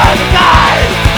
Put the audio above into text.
of the